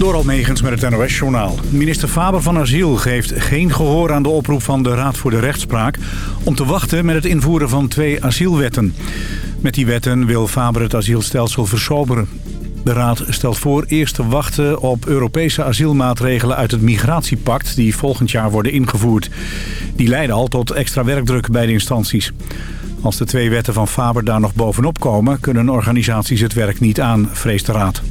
Door Almegens met het NOS-journaal. Minister Faber van Asiel geeft geen gehoor aan de oproep van de Raad voor de Rechtspraak... om te wachten met het invoeren van twee asielwetten. Met die wetten wil Faber het asielstelsel versoberen. De Raad stelt voor eerst te wachten op Europese asielmaatregelen uit het migratiepact... die volgend jaar worden ingevoerd. Die leiden al tot extra werkdruk bij de instanties. Als de twee wetten van Faber daar nog bovenop komen... kunnen organisaties het werk niet aan, vreest de Raad.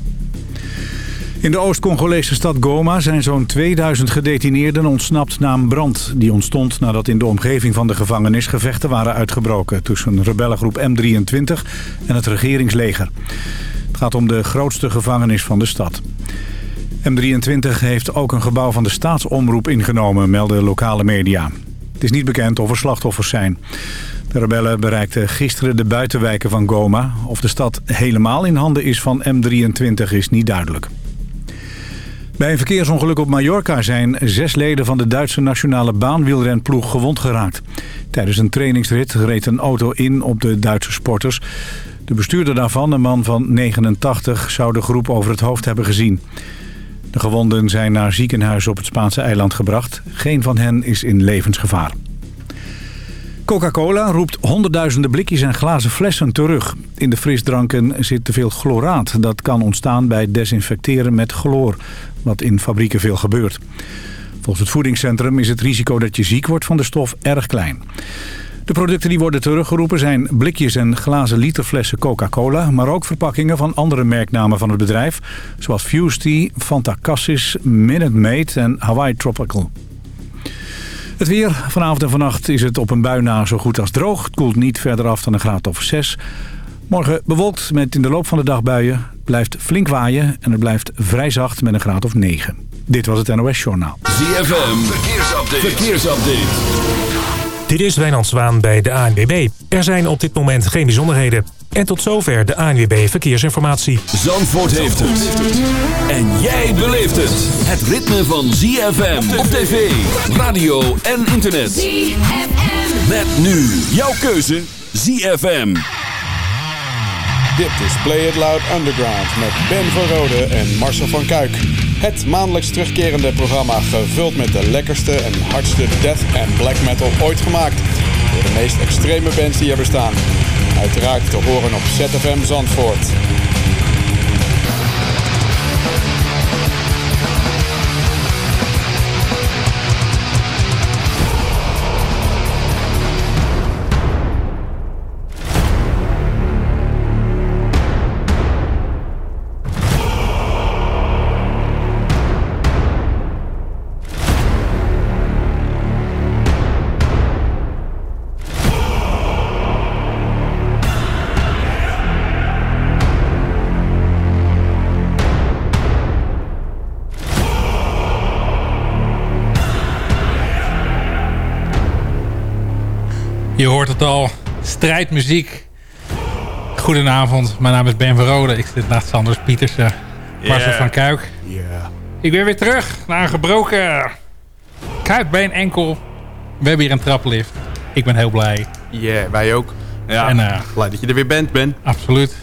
In de Oost-Congolese stad Goma zijn zo'n 2000 gedetineerden ontsnapt na een brand. Die ontstond nadat in de omgeving van de gevangenis gevechten waren uitgebroken... tussen rebellengroep M23 en het regeringsleger. Het gaat om de grootste gevangenis van de stad. M23 heeft ook een gebouw van de staatsomroep ingenomen, melden lokale media. Het is niet bekend of er slachtoffers zijn. De rebellen bereikten gisteren de buitenwijken van Goma. Of de stad helemaal in handen is van M23 is niet duidelijk. Bij een verkeersongeluk op Mallorca zijn zes leden van de Duitse nationale baanwielrenploeg gewond geraakt. Tijdens een trainingsrit reed een auto in op de Duitse sporters. De bestuurder daarvan, een man van 89, zou de groep over het hoofd hebben gezien. De gewonden zijn naar ziekenhuizen op het Spaanse eiland gebracht. Geen van hen is in levensgevaar. Coca-Cola roept honderdduizenden blikjes en glazen flessen terug. In de frisdranken zit te veel chloraat. Dat kan ontstaan bij desinfecteren met chloor, wat in fabrieken veel gebeurt. Volgens het voedingscentrum is het risico dat je ziek wordt van de stof erg klein. De producten die worden teruggeroepen zijn blikjes en glazen literflessen Coca-Cola... maar ook verpakkingen van andere merknamen van het bedrijf... zoals Fuse Tea, Fanta Cassis, Minute Maid en Hawaii Tropical. Het weer. Vanavond en vannacht is het op een bui na zo goed als droog. Het koelt niet verder af dan een graad of 6. Morgen bewolkt met in de loop van de dag buien. blijft flink waaien en het blijft vrij zacht met een graad of 9. Dit was het NOS Journaal. ZFM. Verkeersupdate. Verkeersupdate. Dit is Wijnand Zwaan bij de ANWB. Er zijn op dit moment geen bijzonderheden. En tot zover de ANWB Verkeersinformatie. Zandvoort heeft het. En jij beleeft het. Het ritme van ZFM op tv, radio en internet. ZFM. Met nu jouw keuze ZFM. Dit is Play It Loud Underground met Ben van Rode en Marcel van Kuik. Het maandelijks terugkerende programma gevuld met de lekkerste en hardste death en black metal ooit gemaakt. Door de meest extreme bands die er bestaan. Uiteraard te horen op ZFM Zandvoort. Je hoort het al. Strijdmuziek. Goedenavond, mijn naam is Ben Verrode. Ik zit naast Sanders Pietersen. Marcel van Kuik. Ik ben weer terug na een gebroken kuitbeen enkel. We hebben hier een traplift. Ik ben heel blij. Ja, wij ook. Ja, En, eh, blij dat je er weer bent, Ben. Absoluut.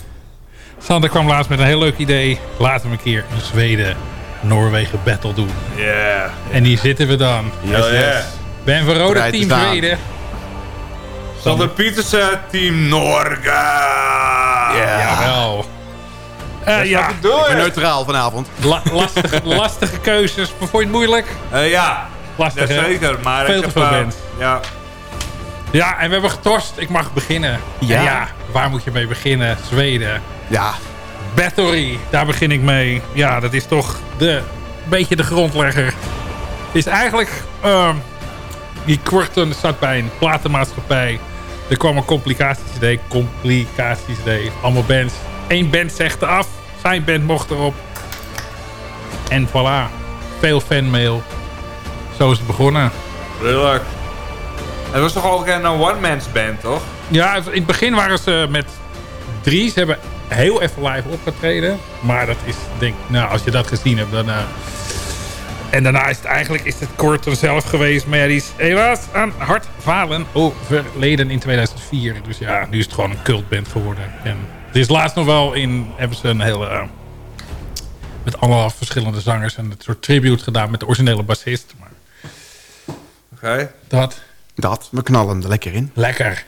Sander kwam laatst met een heel leuk idee. Laten we een keer een Zweden-Noorwegen battle doen. Ja. En hier zitten we dan. Yes, yes. Ben Verrode, team. Zweden. Sander Pietersen, Team Norga. Ja. Jawel. Eh, ja, Ik ben neutraal vanavond. La- lastige, lastige keuzes. Vond je het moeilijk? Eh, ja, Lastig, zeker. Maar Veel ik te heb, veel eh, band. Ja, Ja, en we hebben getorst. Ik mag beginnen. Ja. Waar moet je mee beginnen? Zweden. Ja. Battery, daar begin ik mee. Ja, dat is toch de, beetje de grondlegger. Is eigenlijk... ehm, die Quarton zat bij een platenmaatschappij. Er kwam een complicaties-idee. Complicaties-idee. Allemaal bands. Eén band zegde af. Zijn band mocht erop. En voilà. Veel fanmail. Zo is het begonnen. Heerlijk. Het was toch ook een one-man's band, toch? Ja, in het begin waren ze met drie. Ze hebben heel even live opgetreden. Maar dat is, denk ik, nou, als je dat gezien hebt, dan... eh, En daarna is het eigenlijk is het Korter zelf geweest. Maar ja, die is helaas aan hartfalen overleden in 2004. Dus ja, nu is het gewoon een cultband geworden. En er is laatst nog wel in... Hebben ze een hele... eh, met alle verschillende zangers. En het soort tribute gedaan met de originele bassist. Maar Oké. dat, Dat, we knallen hem er lekker in. lekker.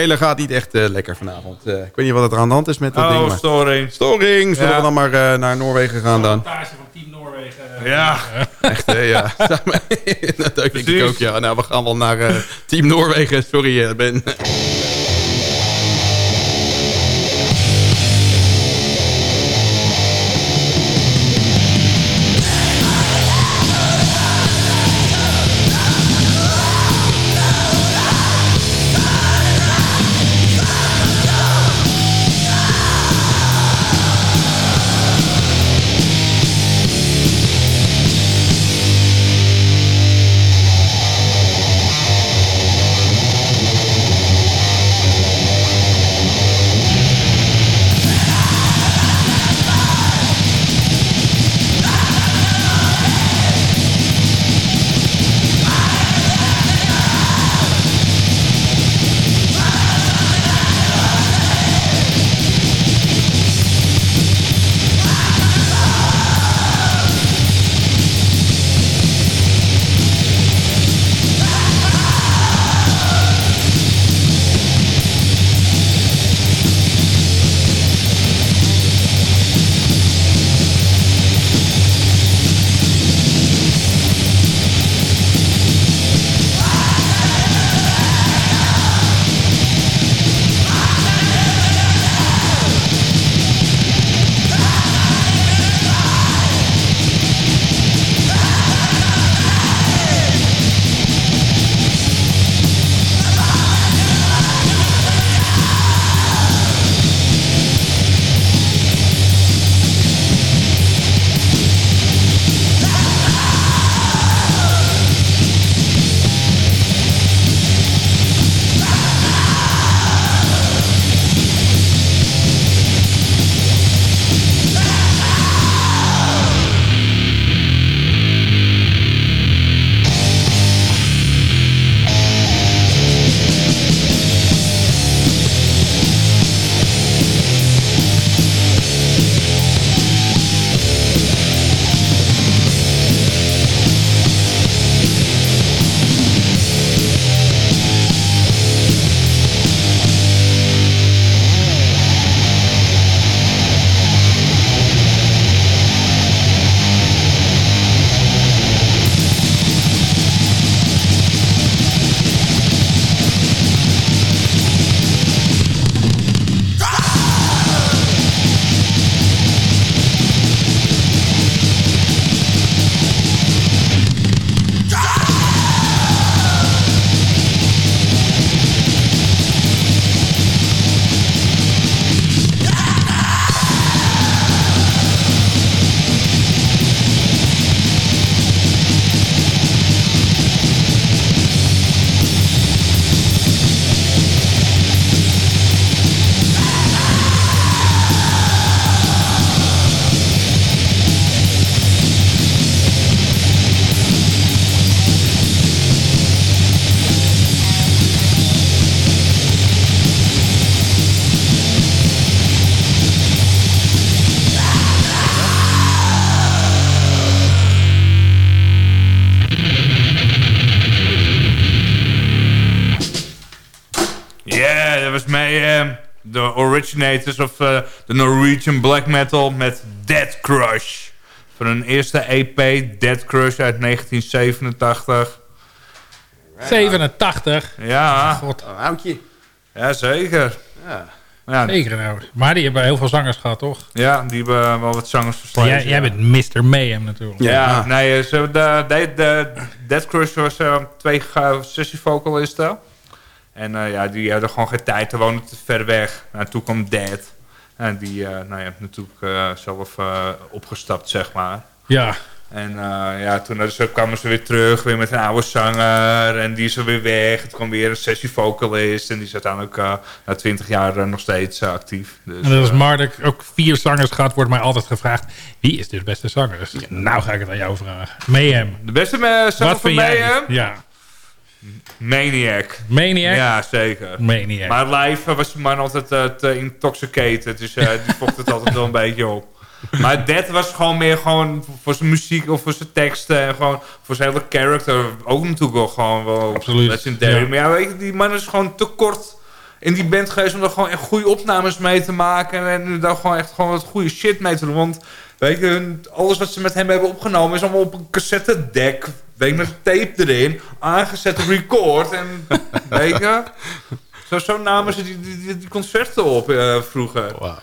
Speler gaat niet echt eh, lekker vanavond. Eh, ik weet niet wat er aan de hand is met dat ding. Oh, maar- storing. Storing! Zullen Ja. we dan maar eh, naar Noorwegen gaan dan? Montage van Team Noorwegen. Ja. Echt, hè? Ja. dat denk ik ook, ja. Nou, we gaan wel naar eh, Team Noorwegen. Sorry, Ben. Originators of de Norwegian black metal met Dead Crush. Van hun eerste EP, Dead Crush uit 1987. 87? Ja. God. Een oudje. Ja, zeker. Ja. Ja, Zeker nou. Maar die hebben heel veel zangers gehad, toch? ja, die hebben wel wat zangers verslagen. Jij, jij bent Mr. Mayhem natuurlijk. Ja, Ja. nee, ze, de, de, de Dead Crush was eh, twee uh, sessievocalisten. En eh, ja, die hadden gewoon geen tijd, te wonen te ver weg. Nou, toen kwam Dead. En die eh nou, ja, natuurlijk eh, zelf opgestapt, zeg maar. Ja. En ja, toen ze, kwamen ze weer terug, weer met een oude zanger. En die is er weer weg. Het kwam weer een sessievocalist. En die is uiteindelijk na twintig jaar nog steeds actief. Dus, En dat is Marduk ook vier zangers gehad, wordt mij altijd gevraagd. Wie is de beste zanger? Dus nou ga ik het aan jou vragen. Mayhem. de beste uh, zanger Wat van vind mij, jij? hè? Ja. Maniac. Maniac? Ja, zeker. Maniac. Maar live was die man altijd uh, te intoxicated. Dus uh, die fokt het altijd wel een beetje op. Maar Dead was gewoon meer gewoon voor zijn muziek of voor zijn teksten. En gewoon voor zijn hele character. Ook natuurlijk wel gewoon wel Absoluut, legendary. ja. Maar ja, weet je, die man is gewoon te kort in die band geweest om er gewoon echt goede opnames mee te maken. En daar gewoon echt gewoon wat goede shit mee te doen. Want weet je, alles wat ze met hem hebben opgenomen is allemaal op een cassettedek. Weet je, met tape erin. Aangezet record. En weet je... Zo, zo namen ze die, die, die concerten op uh, vroeger. Wow.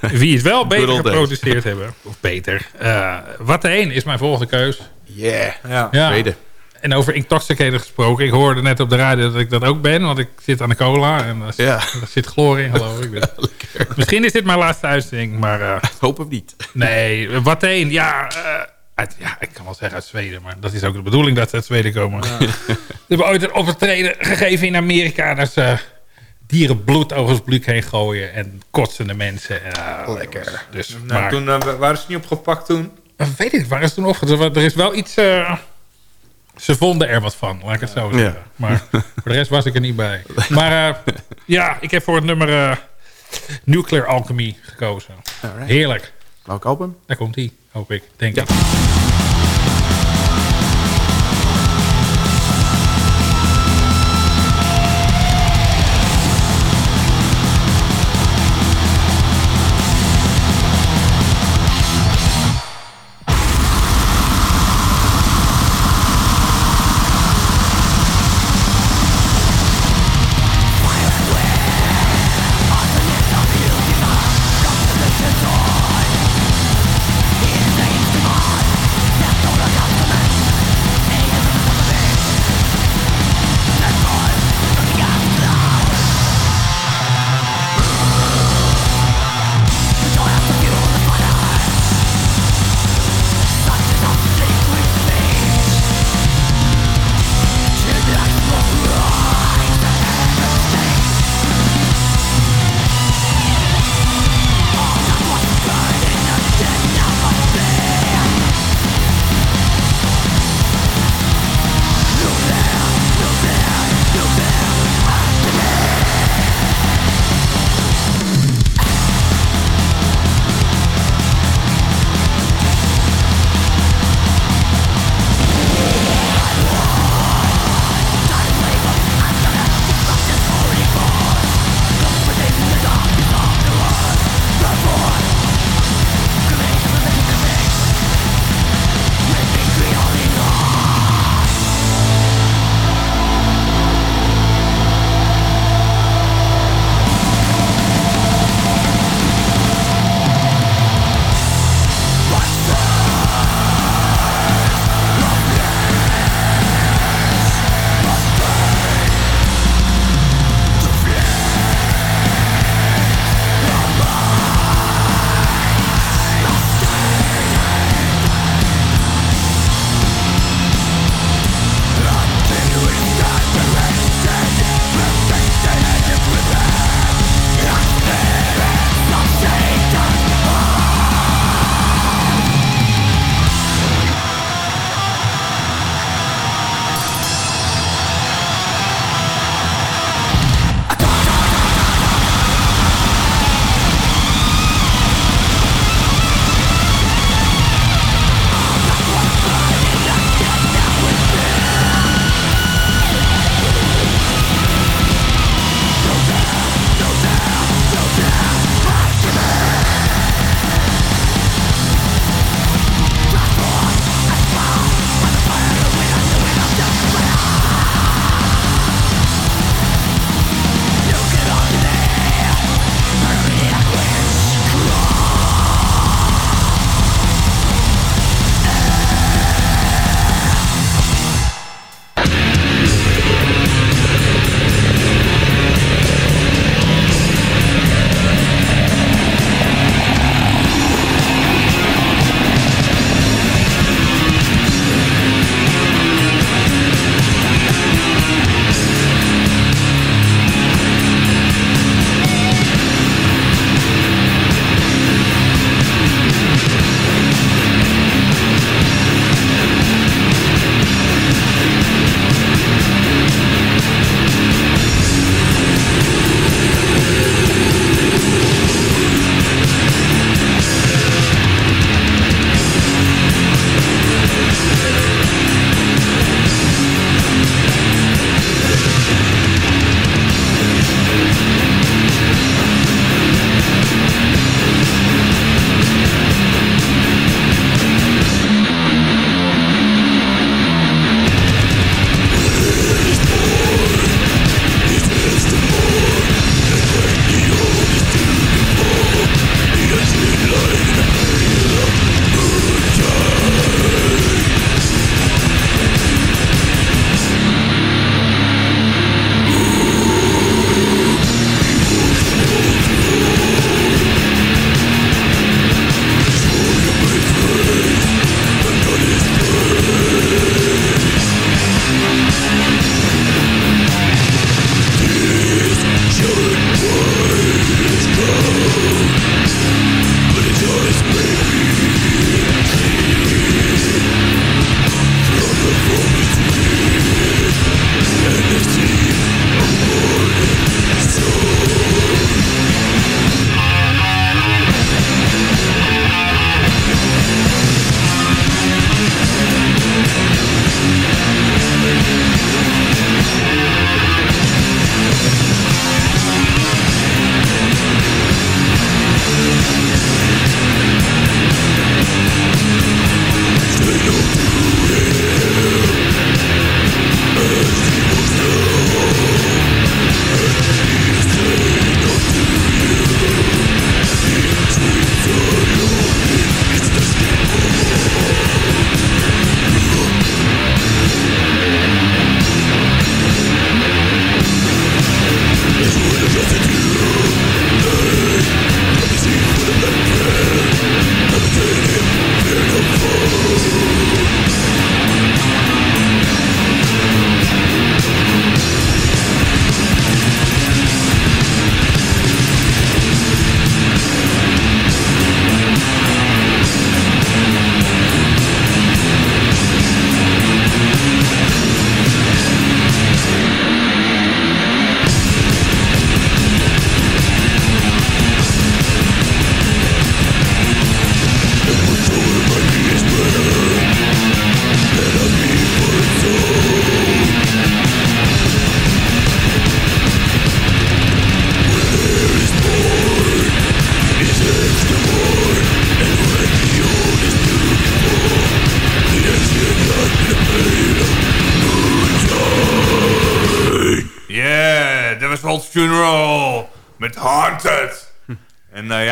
Wie het wel beter geproduceerd hebben. Of beter. Uh, wat de een is mijn volgende keus. Yeah. Ja. Ja. Tweede. En over intoxicated gesproken. Ik hoorde net op de radio dat ik dat ook ben. Want ik zit aan de cola. En daar, Ja. daar zit chloor in, geloof ik. Misschien is dit mijn laatste uitzending. Maar uh, Hoop het niet. nee, wat een. Ja, uh, uit, ja, ik kan wel zeggen uit Zweden. Maar dat is ook de bedoeling dat ze uit Zweden komen. Ze hebben ooit een optreden gegeven in Amerika. Dat ze dieren bloed over het publiek heen gooien. En kotsende mensen. En, uh, Lekker. Dus, Nou, maar, toen uh, waren ze niet opgepakt toen. weet ik, waar is toen opgezet? Er is wel iets... Ze vonden er wat van, laat ik het zo zeggen. Maar voor de rest was ik er niet bij. Maar uh, ja, ik heb voor het nummer uh, Nuclear Alchemy gekozen. Alright. Heerlijk. Welk album? Daar komt hij, hoop ik. Denk ik.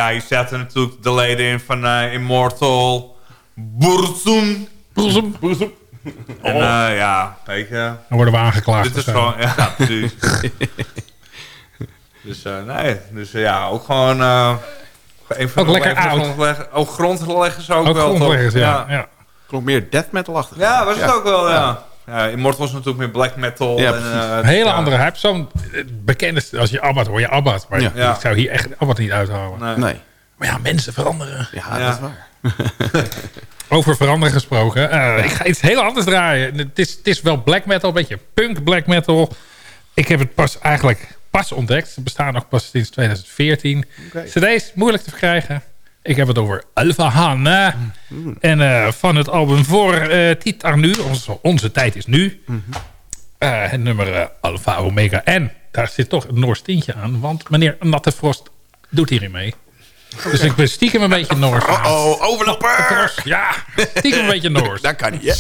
Ja, hier zaten natuurlijk de leden in van eh, Immortal, Burzum. Boezem. En eh, ja, weet je, Dan worden we aangeklaagd. dit is zo. gewoon, ja, precies. dus eh, nee, dus ja, ook gewoon... eh een van Ook de lekker even oud. grondleggen- Ook grondleggers ook, Ook wel. toch? grondleggers, ja. ja. Klonk meer death metal-achtig. Ja, was het ook wel, ja. Ja. Immortal was natuurlijk meer black metal. Ja, en, eh, Een hele ja. andere hype. Zo'n eh, bekende... Als je Abbat hoor je Abbat. Maar Ja. Ja. ik zou hier echt Abbat niet uithalen. Nee. Nee. Maar ja, mensen veranderen. Ja, Ja. dat is waar. Over veranderen gesproken. eh, ik ga iets heel anders draaien. Het is, het is wel black metal, een beetje punk black metal. Ik heb het pas eigenlijk pas ontdekt. Ze bestaan nog pas sinds 2014. CD's, moeilijk te verkrijgen. Ik heb het over Alpha Hanna. En eh, van het album voor Titar Nu. Onze, onze tijd is nu. Eh, het nummer Alpha Omega. En daar zit toch een Noors tintje aan. Want meneer Natte Frost doet hierin mee. Dus ik ben stiekem een beetje Noors. Oh, overlapper! Ja, stiekem een beetje Noors. Dat kan niet, hè?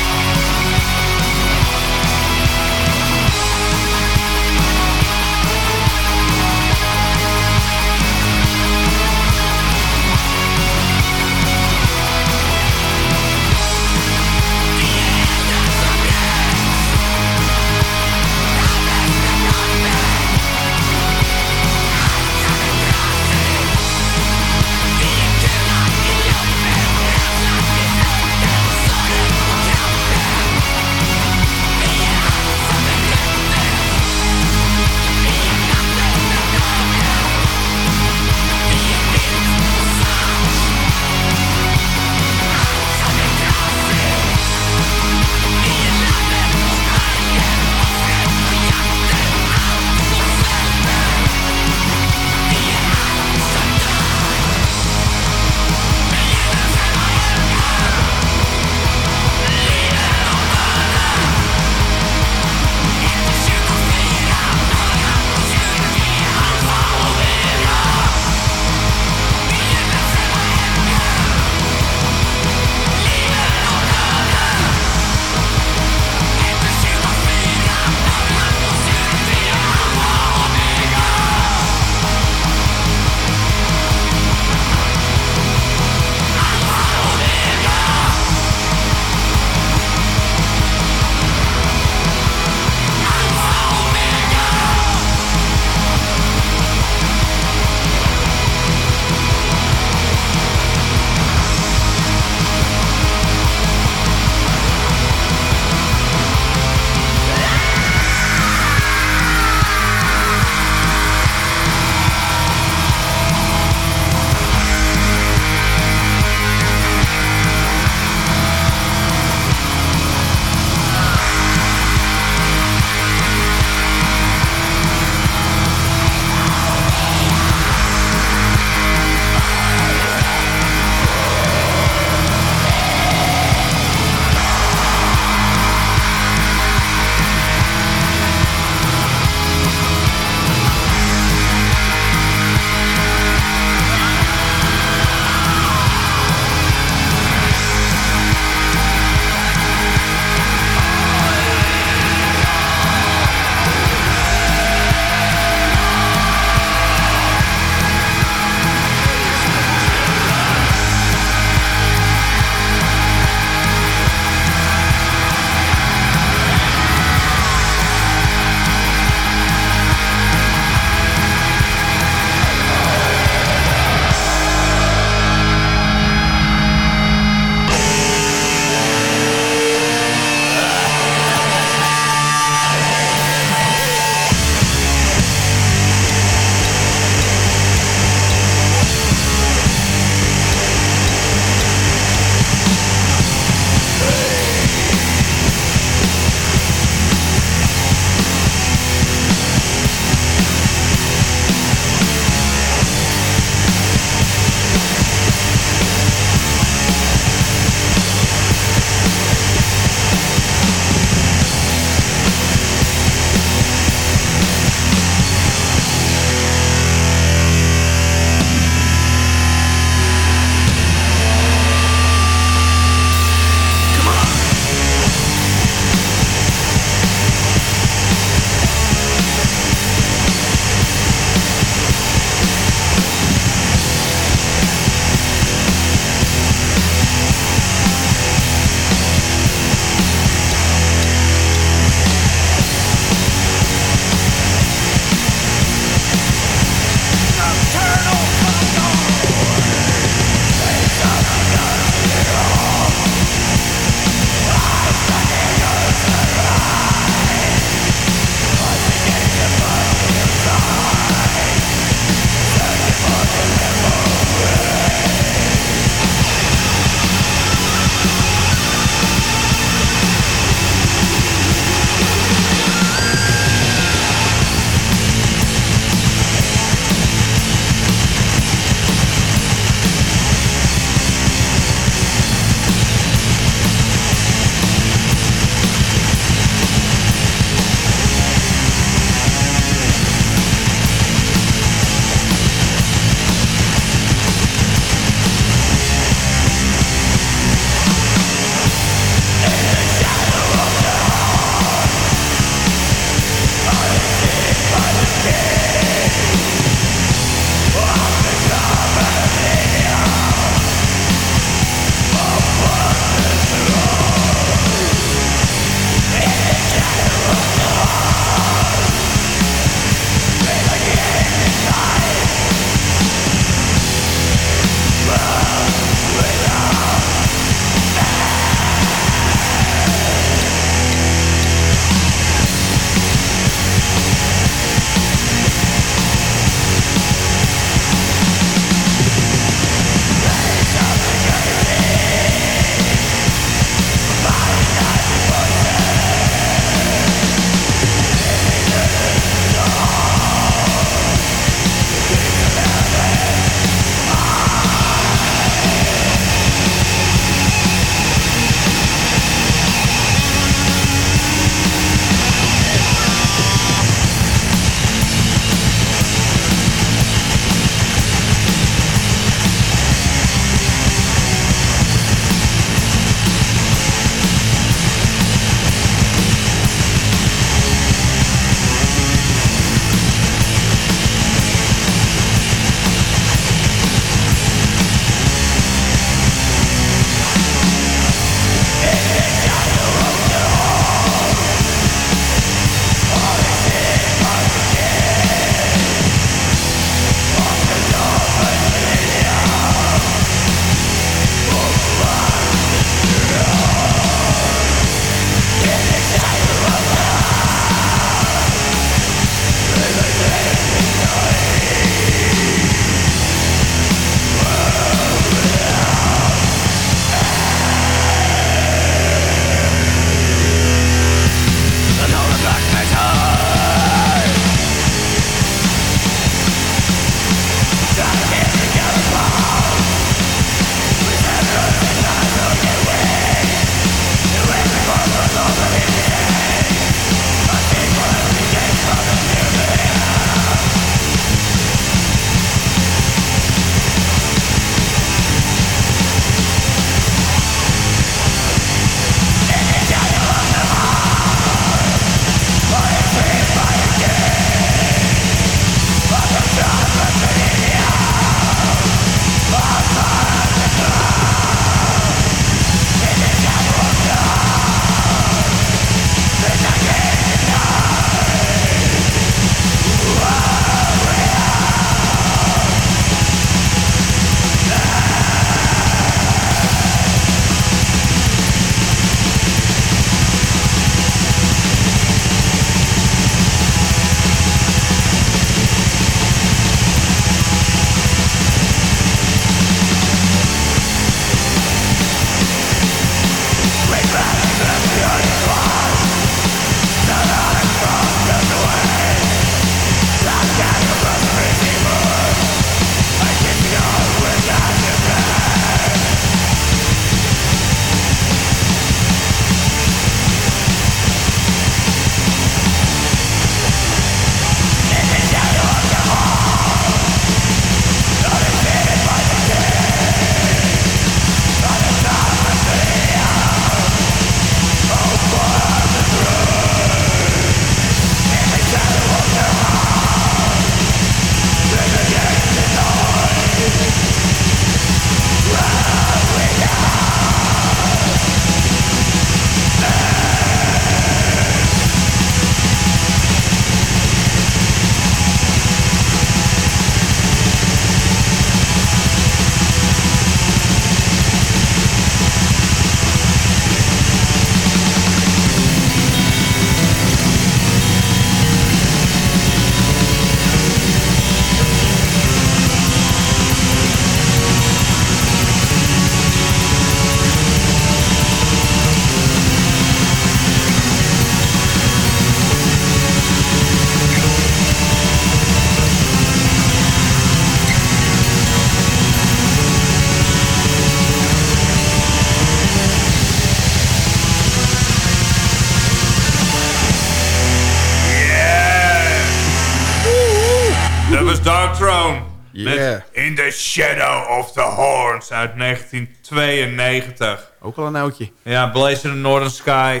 The Shadow of the Horns uit 1992. Ook al een oudje. Ja, Blaze in the Northern Sky.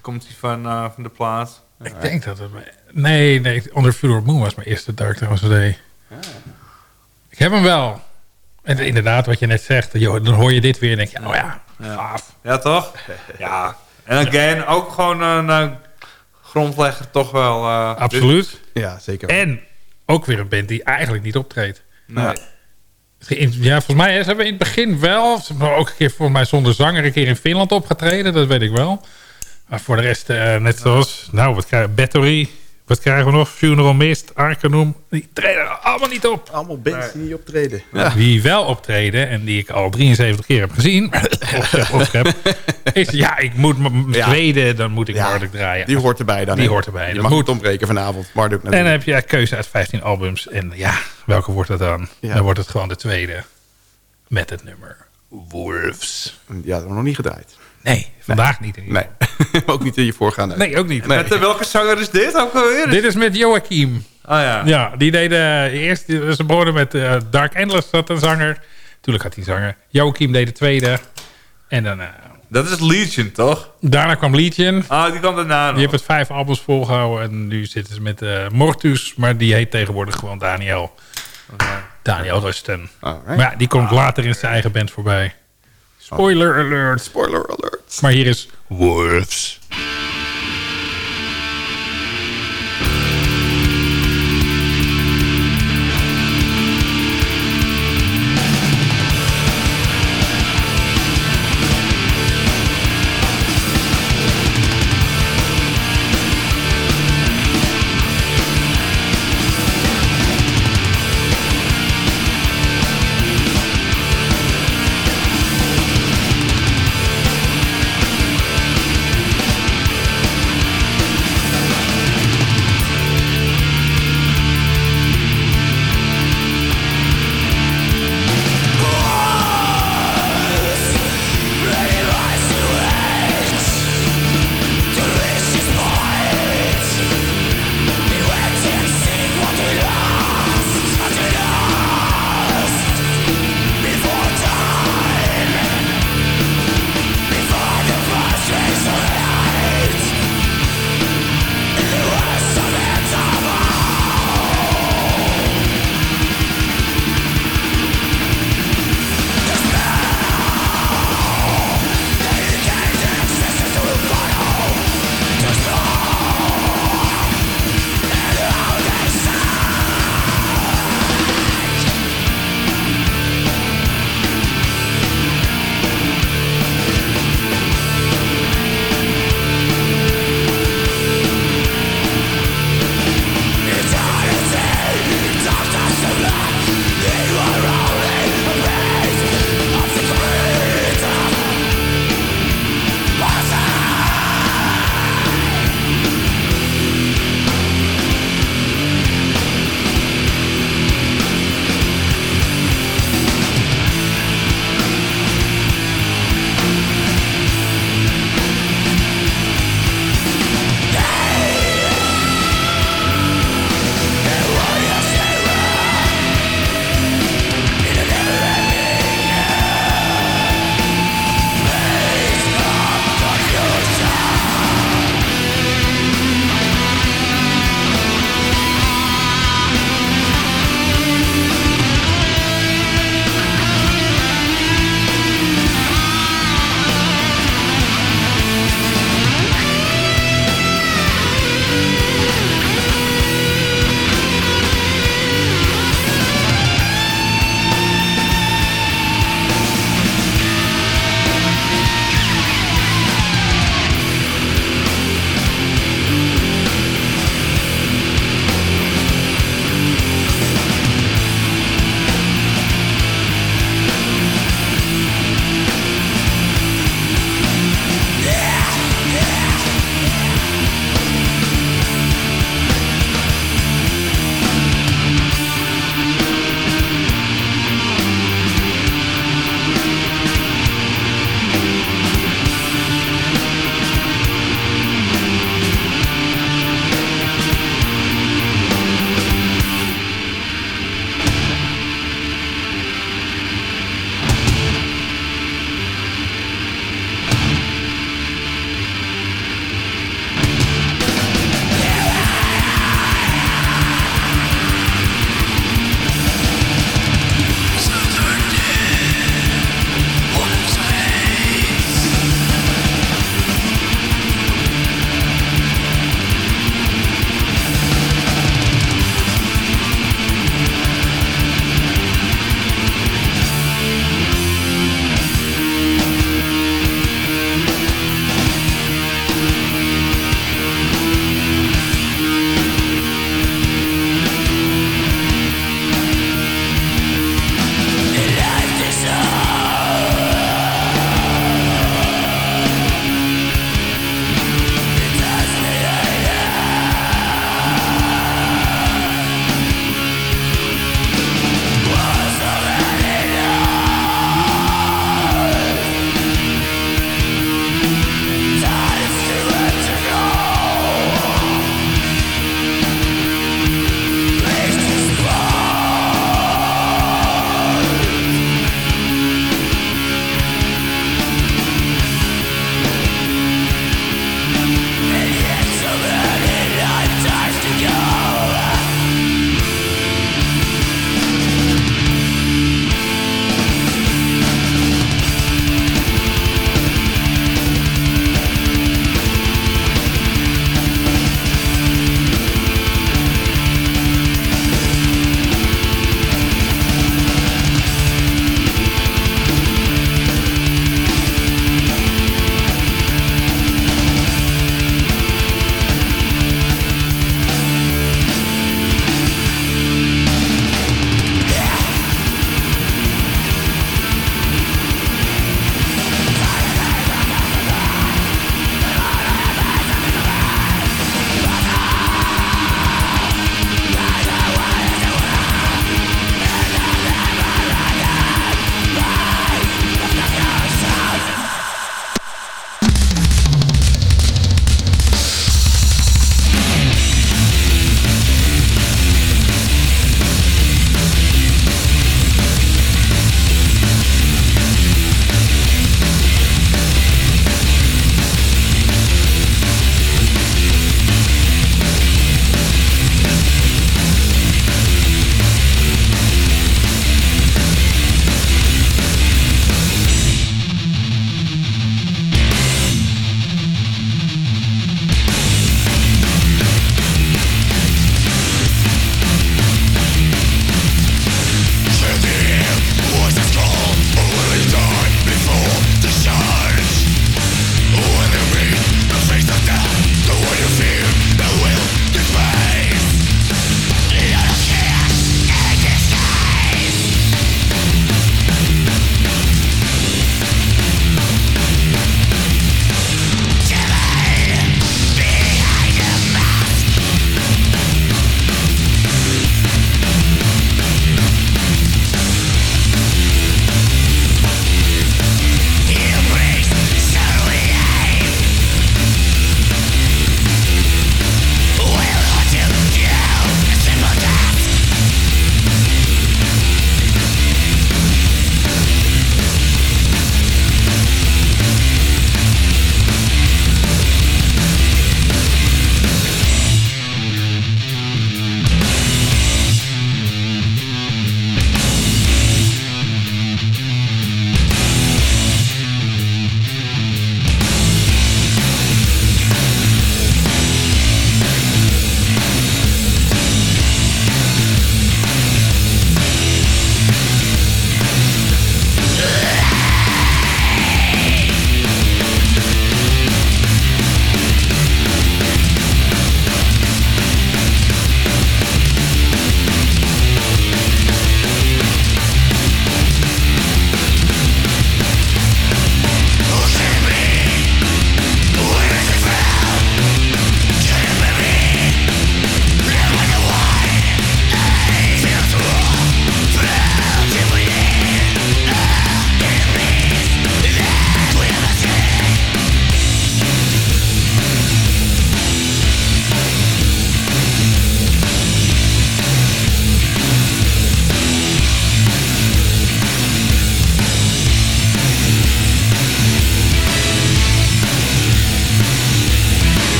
Komt hij van, eh, van de plaat. Ik denk dat het... Nee, nee. Under Future Moon was mijn eerste Dark Town CD. Ik heb hem wel. En inderdaad, wat je net zegt. joh, dan hoor je dit weer en denk je... Oh ja, gaaf. Ja, toch? ja. En again, ook gewoon een eh, grondlegger toch wel. eh, Absoluut. Ja, zeker. En ook weer een band die eigenlijk niet optreedt. Nee. Ja, volgens mij hè, ze hebben in het begin wel... Ze hebben ook een keer voor mij zonder zanger een keer in Finland opgetreden. Dat weet ik wel. Maar voor de rest, eh, net zoals... Nou, wat krijgen Battery... Wat krijgen we nog? Funeral Mist, Arcanum. Die treden allemaal niet op. Allemaal bands die niet optreden. Ja. Wie wel optreden en die ik al 73 keer heb gezien... opschep, opschep, is ja, ik moet mijn Ja. tweede... dan moet ik Ja, Marduk draaien. Die hoort erbij dan. Die hoort erbij. Je Dat mag moet. niet ontbreken vanavond. Marduk En dan heb je keuze uit 15 albums. En ja, welke wordt het dan? Dan wordt het gewoon de tweede. Met het nummer Wolves. Ja, dat hebben we nog niet gedraaid. Nee, vandaag niet Nee. ook niet in je voorgaande. Nee, ook niet. Met de, welke zanger is dit ook alweer? Dit is met Joachim. Oh ja. Ja, die deden eerst... Ze begonnen met eh, Dark Endless, zat een zanger. Tuurlijk had hij zanger. Joachim deed de tweede. En dan, eh, Dat is Legion, toch? daarna kwam Legion. Ah, die kwam daarna nog. Die heeft het vijf albums volgehouden. En nu zitten ze met eh, Mortus. Maar die heet tegenwoordig gewoon Daniel. Daniel Rusten. Alright. Maar ja, die komt later in zijn eigen band voorbij. Spoiler alert. Spoiler alert. Maar hier is Wolves.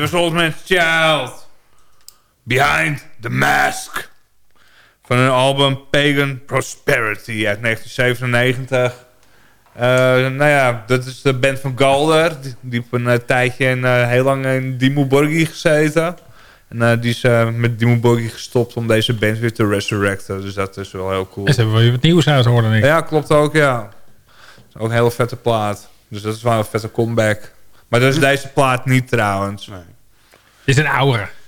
Dit was Old Man's Child. Behind the Mask. Van hun album Pagan Prosperity uit 1997. Uh, nou ja, dat is de band van Galder. Die, die heeft een uh, tijdje en uh, heel lang in Dimmu Borgir gezeten. En die is met Dimmu Borgir gestopt om deze band weer te resurrecten. Dus dat is wel heel cool. En ze hebben weer wat nieuws uit, hoorde ik. Ja, klopt ook, ja. Ook een hele vette plaat. Dus dat is wel een vette comeback. Maar dat is deze plaat niet trouwens. Nee. Is een.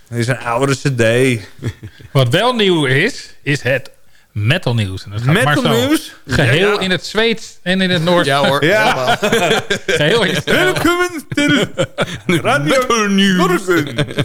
Het is een oudere cd. Wat wel nieuw is, is het metal nieuws. En dat gaat metal maar zo. nieuws? Geheel Ja. in het Zweeds en in het Noors. Ja hoor. Ja. Geheel in het Welkom to Radio Metal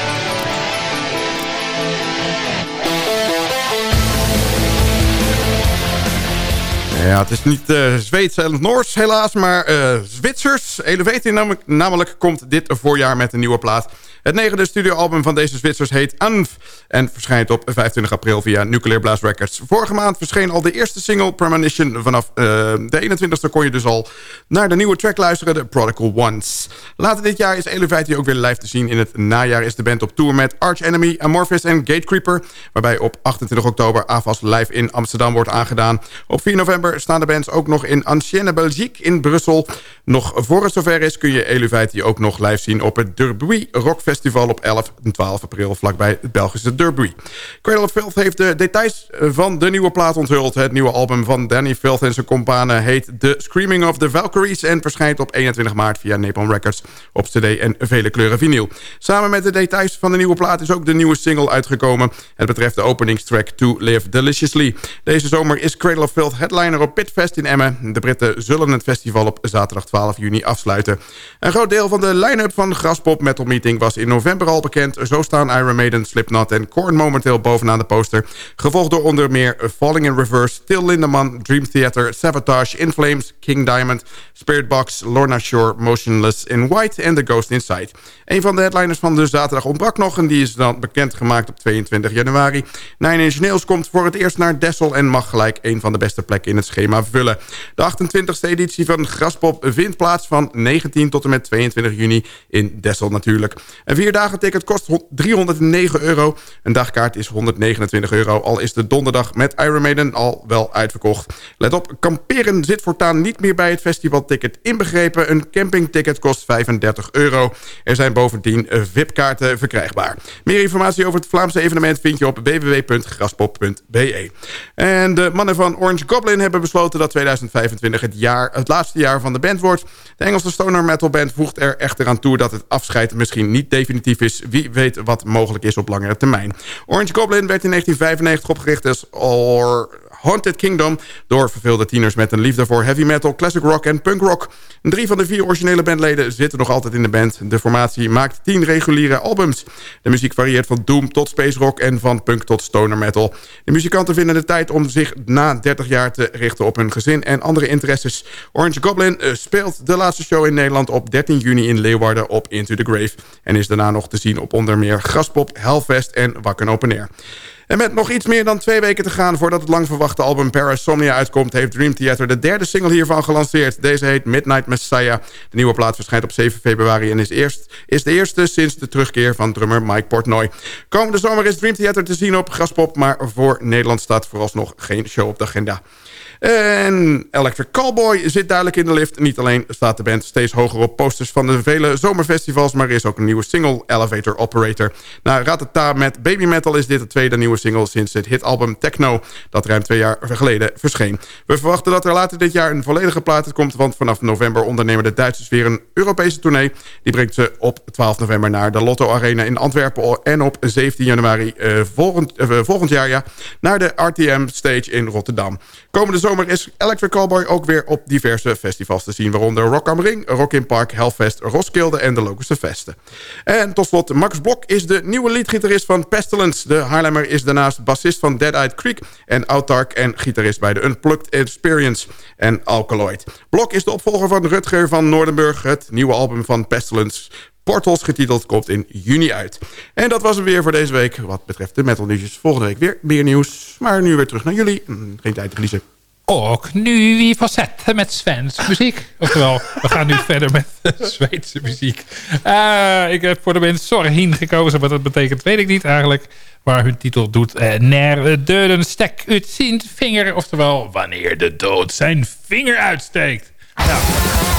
Ja, het is niet eh Zweeds en Noors helaas, maar eh, Zwitsers. Elevator namelijk, namelijk komt dit voorjaar met een nieuwe plaat. Het negende studioalbum van deze Zwitsers heet Anf en verschijnt op 25 april via Nuclear Blast Records. Vorige maand verscheen al de eerste single Premonition. Vanaf eh, de 21ste kon je dus al naar de nieuwe track luisteren, The Prodigal Ones. Later dit jaar is Elevator ook weer live te zien. In het najaar is de band op tour met Arch Enemy, Amorphis en Gatecreeper. Waarbij op 28 oktober AFAS live in Amsterdam wordt aangedaan. Op 4 november staan de bands ook nog in Ancienne Belgique in Brussel. Nog voor het zover is kun je Elevator ook nog live zien op het Derby Rock Festival op 11 en 12 april vlakbij het Belgische Derby. Cradle of Filth heeft de details van de nieuwe plaat onthuld. Het nieuwe album van Danny Filth en zijn companen heet The Screaming of the Valkyries... en verschijnt op 21 maart via Napalm Records op cd en vele kleuren vinyl. Samen met de details van de nieuwe plaat is ook de nieuwe single uitgekomen. Het betreft de openingstrack To Live Deliciously. Deze zomer is Cradle of Filth headliner op Pitfest in Emmen. De Britten zullen het festival op zaterdag 12 juni afsluiten. Een groot deel van de line-up van Graspop Metal Meeting was in november al bekend. Zo staan Iron Maiden, Slipknot en Korn momenteel bovenaan de poster. Gevolgd door onder meer Falling in Reverse, Till Lindemann, Dream Theater, Sabotage, In Flames, King Diamond, Spiritbox, Lorna Shore, Motionless in White en The Ghost Inside. Een van de headliners van de zaterdag ontbrak nog en die is dan bekendgemaakt op 22 januari. Nine Inch Nails komt voor het eerst naar Dessel en mag gelijk een van de beste plekken in het schema vullen. De 28e editie van Graspop vindt plaats van 19 tot en met 22 juni in Dessel natuurlijk. Een vier dagen ticket kost 309 euro. Een dagkaart is 129 euro, al is de donderdag met Iron Maiden al wel uitverkocht. Let op, kamperen zit voortaan niet meer bij het festivalticket inbegrepen. Een campingticket kost 35 euro. Er zijn bovendien VIP-kaarten verkrijgbaar. Meer informatie over het Vlaamse evenement vind je op www.graspop.be. En de mannen van Orange Goblin hebben besloten dat 2025 het, jaar, het laatste jaar van de band wordt. De Engelse stoner metal band voegt er echter aan toe dat het afscheid misschien niet definitief is. Wie weet wat mogelijk is op langere termijn. Orange Goblin werd in 1995 opgericht als Or Haunted Kingdom... door verveelde tieners met een liefde voor heavy metal, classic rock en punk rock. Drie van de vier originele bandleden zitten nog altijd in de band. De formatie maakt tien reguliere albums. De muziek varieert van doom tot space rock en van punk tot stoner metal. De muzikanten vinden de tijd om zich na 30 jaar te richten op hun gezin en andere interesses. Orange Goblin uh, speelt de laatste show in Nederland op 13 juni in Leeuwarden op Into the Grave... en is daarna nog te zien op onder meer Graspop, Hellfest en Wakken Open Air. En met nog iets meer dan twee weken te gaan voordat het lang verwachte album Parasomnia uitkomt... heeft Dream Theater de derde single hiervan gelanceerd. Deze heet Midnight Messiah. De nieuwe plaat verschijnt op 7 februari en is, eerst, is de eerste sinds de terugkeer van drummer Mike Portnoy. Komende zomer is Dream Theater te zien op Graspop... maar voor Nederland staat vooralsnog geen show op de agenda. En Electric Callboy zit duidelijk in de lift. Niet alleen staat de band steeds hoger op posters van de vele zomerfestivals... maar er is ook een nieuwe single, Elevator Operator. Na Ratata met Baby Metal is dit de tweede nieuwe single... sinds het hitalbum Techno, dat ruim twee jaar geleden verscheen. We verwachten dat er later dit jaar een volledige plaat komt... want vanaf november ondernemen de Duitsers weer een Europese tournee. Die brengt ze op 12 november naar de Lotto Arena in Antwerpen... en op 17 januari uh, volgend, uh, volgend jaar ja, naar de RTM Stage in Rotterdam. Komende zomer zomer is Electric Callboy ook weer op diverse festivals te zien... waaronder Rock am Ring, Rock in Park, Hellfest, Roskilde en de Logische Festen. En tot slot, Max Blok is de nieuwe leadgitarist van Pestilence. De Haarlemmer is daarnaast bassist van Dead Eyed Creek... en autark en gitarist bij de Unplugged Experience en Alkaloid. Blok is de opvolger van Rutger van Noordenburg. Het nieuwe album van Pestilence Portals getiteld komt in juni uit. En dat was hem weer voor deze week wat betreft de metal. Volgende week weer meer nieuws. Maar nu weer terug naar jullie. Mm, Geen tijd te verliezen. Ook nu wie facetten met Svensk muziek. Oftewel, we gaan nu verder met Zweedse muziek. Eh, ik heb voor de band Sorhin gekozen. Wat dat betekent weet ik niet eigenlijk. Maar hun titel doet uh, Ner döden stek uit zijn vinger. Oftewel, wanneer de dood zijn vinger uitsteekt. Nou.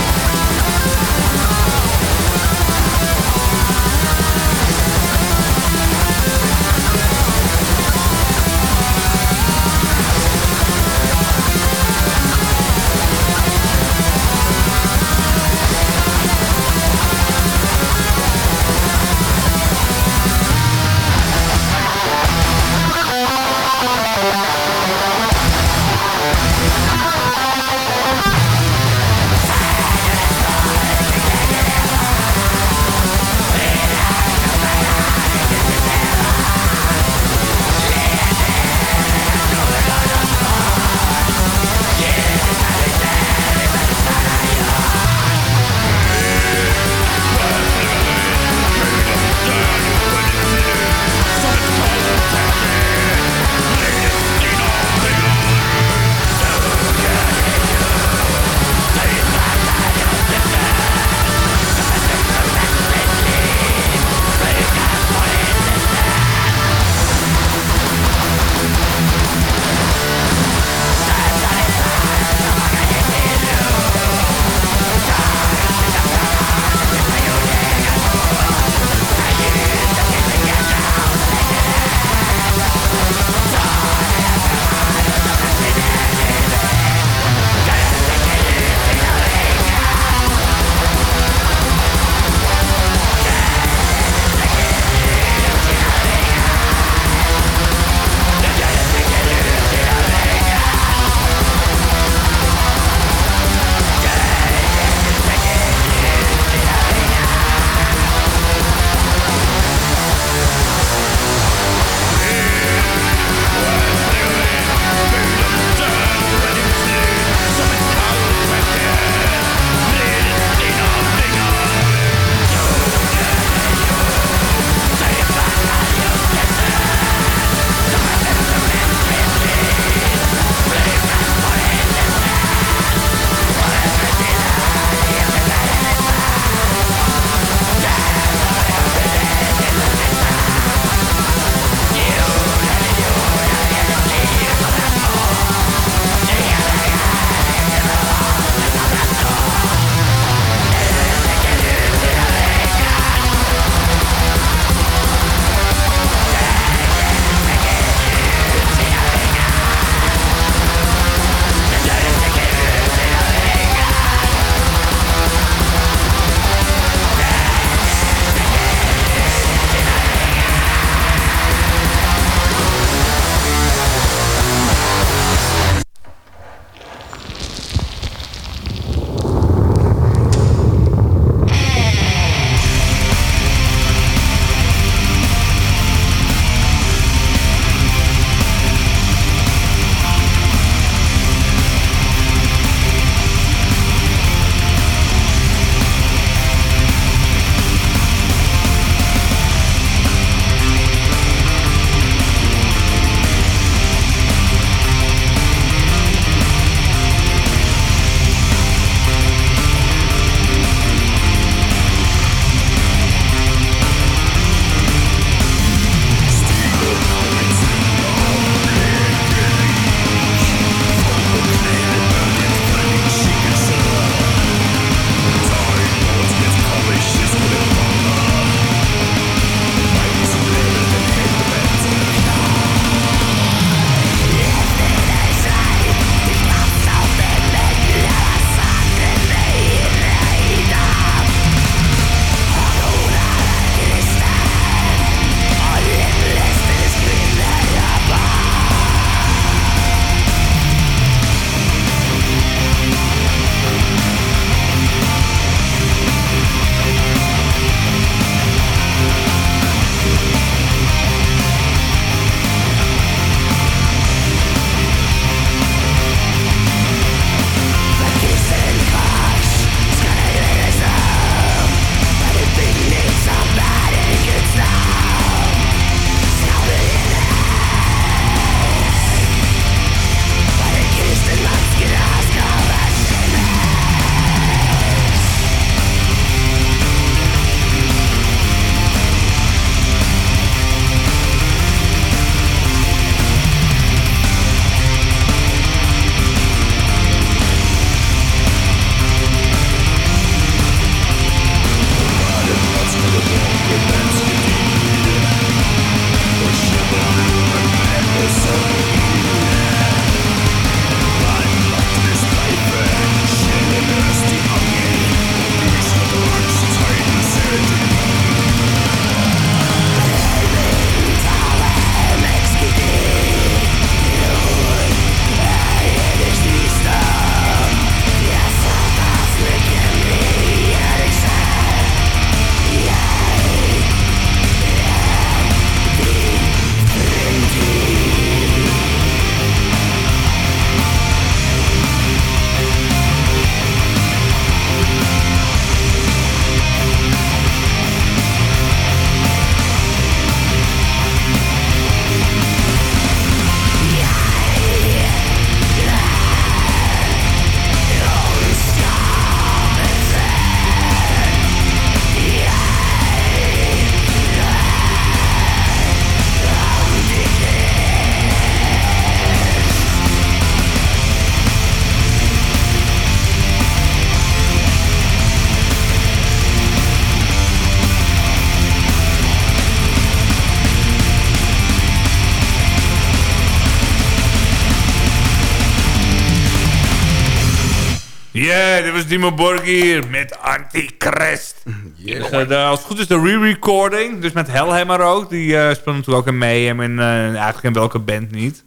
Dimo Borg hier met Antichrist. Dus, eh, de- als het goed is de re-recording. Dus met Hellhammer ook. Die eh speelt natuurlijk ook in Mayhem en eh, eigenlijk in welke band niet.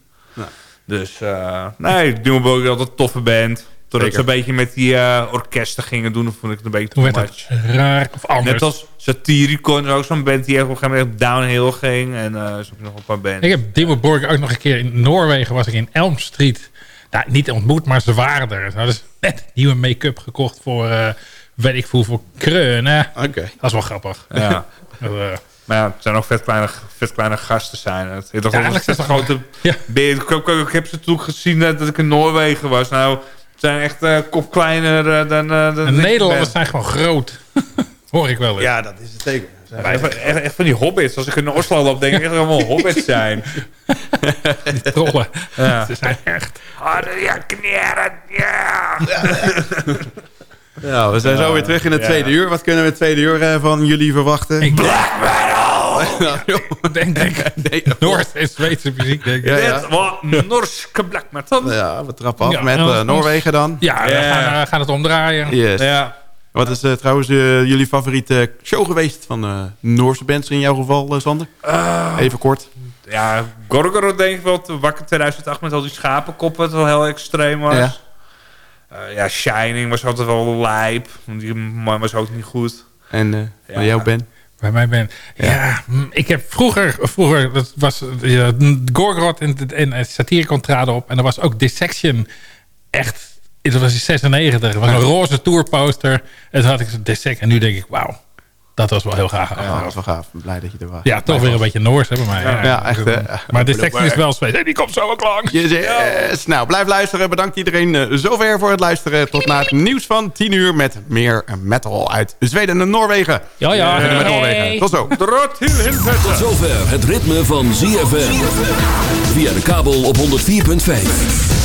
Dus eh, nee, Dimo Borg is altijd een toffe band. Totdat ze een beetje met die orkesten gingen doen, vond ik het een beetje Toen werd het raar of anders. Net als Satyricon ook zo'n band die echt op een gegeven moment downhill ging. En eh zo heb je nog een paar bands. Ik heb Dimmu Borg ook nog een keer in Noorwegen was ik in Elm Street. Nou, niet ontmoet, maar ze waren er. Nou, dus net nieuwe make-up gekocht voor, eh weet ik veel, voor kreunen. Oké. Dat is wel grappig. Ja. Dat, eh, Maar ja, het zijn ook vet kleine, vet kleine gasten zijn het. Ja, eigenlijk is het grote Ja. Ik, ik, ik heb ze toen gezien dat ik in Noorwegen was. Nou, het zijn echt eh kop kleiner dan... eh, dan Nederlanders zijn gewoon groot. Hoor ik wel eens. Ja, dat is het zeker. Maar echt, echt, echt van die hobbits. Als ik in Oslo loop, denk ik echt allemaal hobbits zijn. Trollen. Ja. Ze zijn echt... ja, kneren, ja. Ja, we zijn zo weer terug in het tweede uur. Wat kunnen we het tweede uur eh, van jullie verwachten? Ik Ja, joh. denk, denk Nee, Noord- en Zweedse muziek, denk ik. Ja, Dit ja. was Norske black metal. Ja, we trappen af Ja, met eh, Noorwegen dan. Ja, we gaan, eh, gaan het omdraaien. Yes. Ja. Wat is eh, trouwens eh, jullie favoriete show geweest van eh Noorse bands in jouw geval, eh, Sander? Even kort. Ja, Gorgoroth denk ik wel. te Wakker 2008 met al die schapenkoppen. Wat wel heel extreem was. Ja. Ja. ja, Shining was altijd wel lijp. want Die man was ook niet goed. En eh Ja. bij jou, Ben? Bij mij ben ja. mm, ik heb vroeger, vroeger dat was uh, Gorgoroth en, en, en Satyricon traden op. En er was ook Dissection echt, dat was in 96. Dat was een roze tourposter. En toen had ik zo'n Dissection. En nu denk ik, wauw, dat was wel heel gaaf. Ja, Ja, dat was wel gaaf. Blij dat je er was. toch weer een beetje Noors hè, bij mij. Ja, Ja, echt. Maar Dissection is wel. Hey, die komt zo ook langs. Yes, yes. Nou, blijf luisteren. Bedankt iedereen eh, zover voor het luisteren. Tot na het nieuws van 10 uur met meer metal uit Zweden en Noorwegen. Ja, ja. Met Hey. Noorwegen. Tot zo. Tot zover het ritme van ZFM. Via de kabel op 104.5.